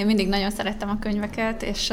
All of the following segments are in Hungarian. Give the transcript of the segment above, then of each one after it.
Én mindig nagyon szerettem a könyveket, és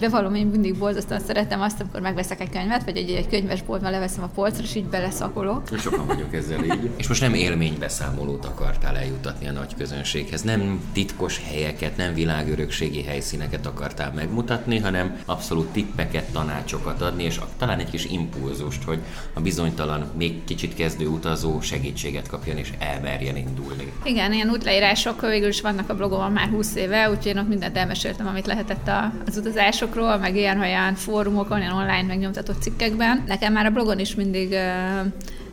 bevallom, én mindig borzasztóan szeretem azt, amikor megveszek egy könyvet, vagy egy, egy könyvesboltban leveszem a polcra, és így beleszakolok. Sokan vagyok ezzel így. És most nem élménybeszámolót akartál eljutatni a nagy közönséghez, nem titkos helyeket, nem világörökségi helyszíneket akartál megmutatni, hanem abszolút tippeket, tanácsokat adni, és talán egy kis impulzust, hogy a bizonytalan, még kicsit kezdő utazó segítséget kapjon, és elmerjen indulni. Igen, ilyen útleírások végül is vannak a blogomon már 20 éve, úgyhogy én ott mindent elmeséltem, amit lehetett a, az utazásokról, meg ilyen-olyan fórumokon, ilyen online megnyomtatott cikkekben. Nekem már a blogon is mindig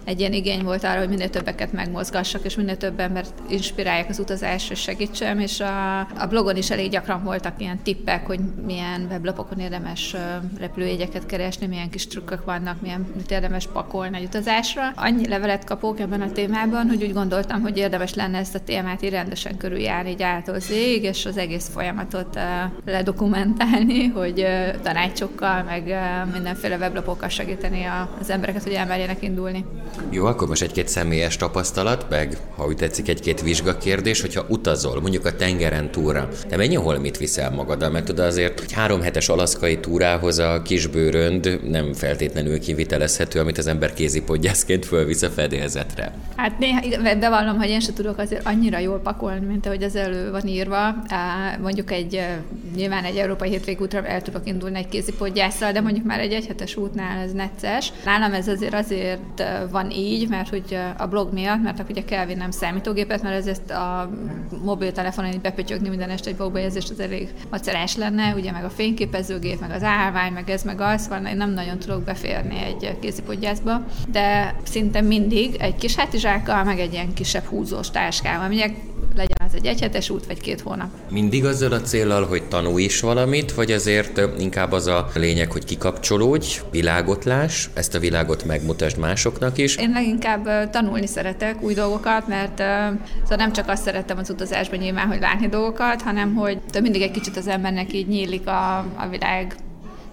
egy ilyen igény volt arra, hogy minél többeket megmozgassak, és minél több embert inspirálják az utazásra, és segítsem, és a, a blogon is elég gyakran voltak ilyen tippek, hogy milyen weblapokon érdemes repülőjegyeket keresni, milyen kis trükkök vannak, milyen mit érdemes pakolni egy utazásra. Annyi levelet kapok ebben a témában, hogy úgy gondoltam, hogy érdemes lenne ezt a témát így rendesen körüljárni, így ától zég, és az egész folyamatot uh, ledokumentálni, hogy uh, tanácsokkal, meg uh, mindenféle weblapokkal segíteni a, az embereket, hogy elmerjenek indulni. Jó, akkor most egy-két személyes tapasztalat, meg ha úgy tetszik, egy-két vizsgakérdés, hogyha utazol, mondjuk a tengeren túra, te mennyi holmit viszel magaddal? Mert tudod azért, hogy három hetes alaszkai túrához a kisbőrönd nem feltétlenül kivitelezhető, amit az ember kézipodgyászként fölvisz a fedélzetre. Hát néha bevallom, hogy én sem tudok azért annyira jól pakolni, mint ahogy az elő van írva. Mondjuk egy, nyilván egy európai hétvégútra el tudok indulni egy kézipodgyásszal, de mondjuk már egy egyhetes útnál ez necces. Nálam ez azért azért van van így, mert hogy a blog miatt, mert akkor ugye kell vinnem számítógépet, mert ez ezt a mobiltelefonon így bepötyögni minden este egy blogbejegyzést, az elég macerás lenne, ugye meg a fényképezőgép, meg az állvány, meg ez, meg az, van, nem nagyon tudok beférni egy kézipodgyászba, de szinte mindig egy kis hátizsákkal, meg egy ilyen kisebb húzós táskával. Megyek, az egy egyhetes út, vagy két hónap. Mindig azzal a célral, hogy tanulj is valamit, vagy azért inkább az a lényeg, hogy kikapcsolódj, világotlás, ezt a világot megmutasd másoknak is? Én leginkább tanulni szeretek új dolgokat, mert szóval nem csak azt szerettem az utazásban nyilván, hogy látni dolgokat, hanem hogy mindig egy kicsit az embernek így nyílik a, a világ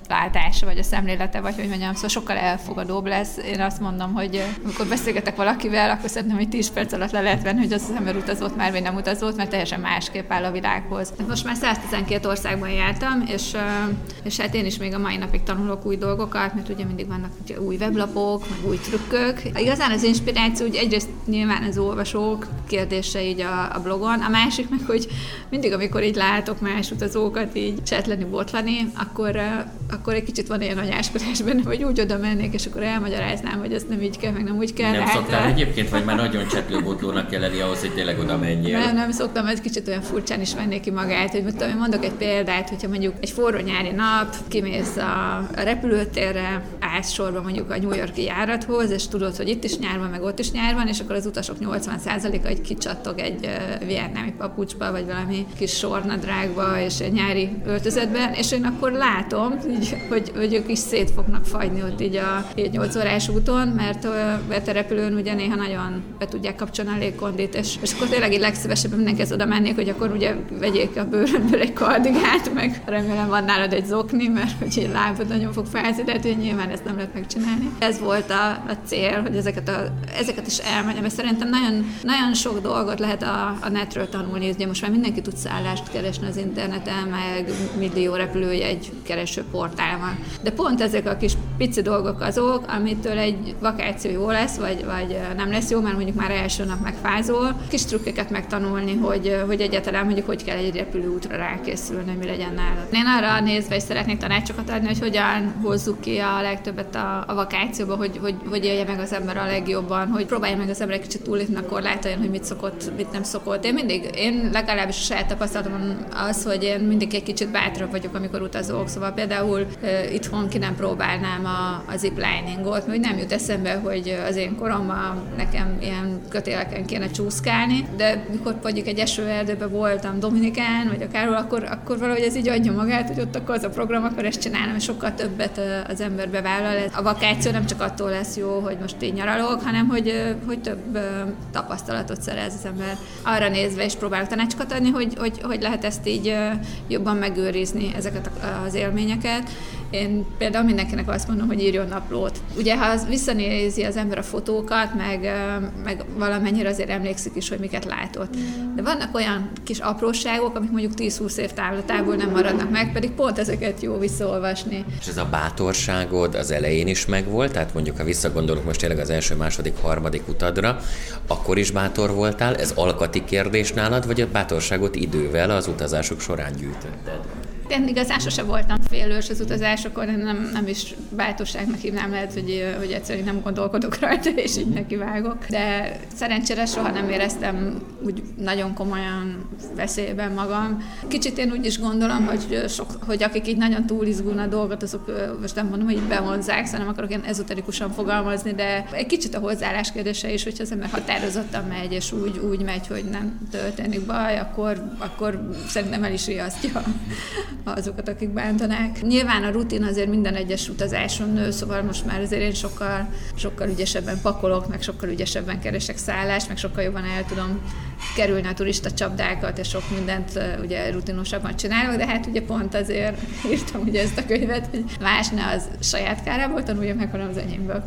látása, vagy a szemlélete, vagy hogy mondjam, szóval sokkal elfogadóbb lesz. Én azt mondom, hogy amikor beszélgetek valakivel, akkor szerintem, hogy 10 perc alatt le lehet venni, hogy az az ember utazott már, vagy nem utazott, mert teljesen másképp áll a világhoz. Most már 112 országban jártam, és, és hát én is még a mai napig tanulok új dolgokat, mert ugye mindig vannak ugye, új weblapok, meg új trükkök. Igazán az inspiráció, úgy egyrészt nyilván az olvasók kérdése így a, a blogon, a másik meg, hogy mindig, amikor így látok más utazókat így csetleni, botlani, akkor akkor egy kicsit van ilyen anyáskodás benne, hogy úgy oda mennék, és akkor elmagyaráznám, hogy ezt nem így kell, meg nem úgy kell. Nem hát, szoktál egyébként, vagy már nagyon csetlőbotlónak kell lenni ahhoz, hogy tényleg oda menjél? Nem, nem szoktam, ez kicsit olyan furcsán is vennék ki magát, hogy tudom, mondok egy példát, hogyha mondjuk egy forró nyári nap, kimész a, repülőtérre, állsz sorba mondjuk a New Yorki járathoz, és tudod, hogy itt is nyár van, meg ott is nyár van, és akkor az utasok 80%-a egy kicsattog egy vietnámi papucsba, vagy valami kis sornadrágba, és egy nyári öltözetben, és én akkor látom, így hogy, hogy, hogy ők is szét fognak fagyni ott így a 8 órás úton, mert, a repülőn ugye néha nagyon be tudják kapcsolni a légkondit, és, és akkor tényleg így legszívesebben mindenkihez oda mennék, hogy akkor ugye vegyék a bőrömből egy kardigát, meg remélem van nálad egy zokni, mert hogy egy lábad nagyon fog fázni, de hát nyilván ezt nem lehet megcsinálni. Ez volt a, a cél, hogy ezeket, a, ezeket is elmenjem, mert szerintem nagyon, nagyon sok dolgot lehet a, a netről tanulni, ugye most már mindenki tud szállást keresni az interneten, meg millió repülőjegy keresőport van. De pont ezek a kis pici dolgok azok, amitől egy vakáció jó lesz, vagy, vagy nem lesz jó, mert mondjuk már első nap megfázol. Kis trükkeket megtanulni, hogy, hogy egyáltalán mondjuk hogy kell egy repülőútra rákészülni, mi legyen nálad. Én arra nézve is szeretnék tanácsokat adni, hogy hogyan hozzuk ki a legtöbbet a, a vakációba, hogy, hogy, hogy élje meg az ember a legjobban, hogy próbálja meg az ember egy kicsit túlítni a korlátain, hogy mit szokott, mit nem szokott. Én mindig, én legalábbis a saját tapasztalatom az, hogy én mindig egy kicsit bátrabb vagyok, amikor utazok. Szóval például itthon ki nem próbálnám a, a zipliningot, mert nem jut eszembe, hogy az én koromban nekem ilyen kötéleken kéne csúszkálni, de mikor mondjuk egy esőerdőben voltam Dominikán, vagy akárhol, akkor, akkor valahogy ez így adja magát, hogy ott akkor az a program, akkor ezt csinálom, és sokkal többet az ember bevállal. A vakáció nem csak attól lesz jó, hogy most én nyaralok, hanem hogy, hogy több tapasztalatot szerez az ember. Arra nézve is próbálok tanácsokat adni, hogy, hogy, hogy lehet ezt így jobban megőrizni, ezeket az élményeket, Én például mindenkinek azt mondom, hogy írjon naplót. Ugye, ha az visszanézi az ember a fotókat, meg, meg valamennyire azért emlékszik is, hogy miket látott. De vannak olyan kis apróságok, amik mondjuk 10-20 év távlatából nem maradnak meg, pedig pont ezeket jó visszaolvasni. És ez a bátorságod az elején is megvolt, tehát mondjuk, ha visszagondolok most tényleg az első, második, harmadik utadra, akkor is bátor voltál, ez alkati kérdés nálad, vagy a bátorságot idővel az utazások során gyűjtötted? Én igazán sose voltam félős az utazásokon, nem, nem is bátorságnak hívnám, lehet, hogy, hogy egyszerűen nem gondolkodok rajta, és így nekivágok. De szerencsére soha nem éreztem úgy nagyon komolyan veszélyben magam. Kicsit én úgy is gondolom, hogy, sok, hogy akik így nagyon túlizgulnak dolgot, azok most nem mondom, hogy így bevonzák, hanem akarok én ezoterikusan fogalmazni, de egy kicsit a hozzáállás kérdése is, hogyha az ember határozottan megy, és úgy, úgy megy, hogy nem történik baj, akkor, akkor szerintem el is riasztja azokat, akik bántanák. Nyilván a rutin azért minden egyes utazáson nő, szóval most már azért én sokkal, sokkal ügyesebben pakolok, meg sokkal ügyesebben keresek szállást, meg sokkal jobban el tudom kerülni a turista csapdákat, és sok mindent ugye rutinosabban csinálok, de hát ugye pont azért írtam ugye ezt a könyvet, hogy más ne az saját kárából tanulja meg, hanem az enyémből.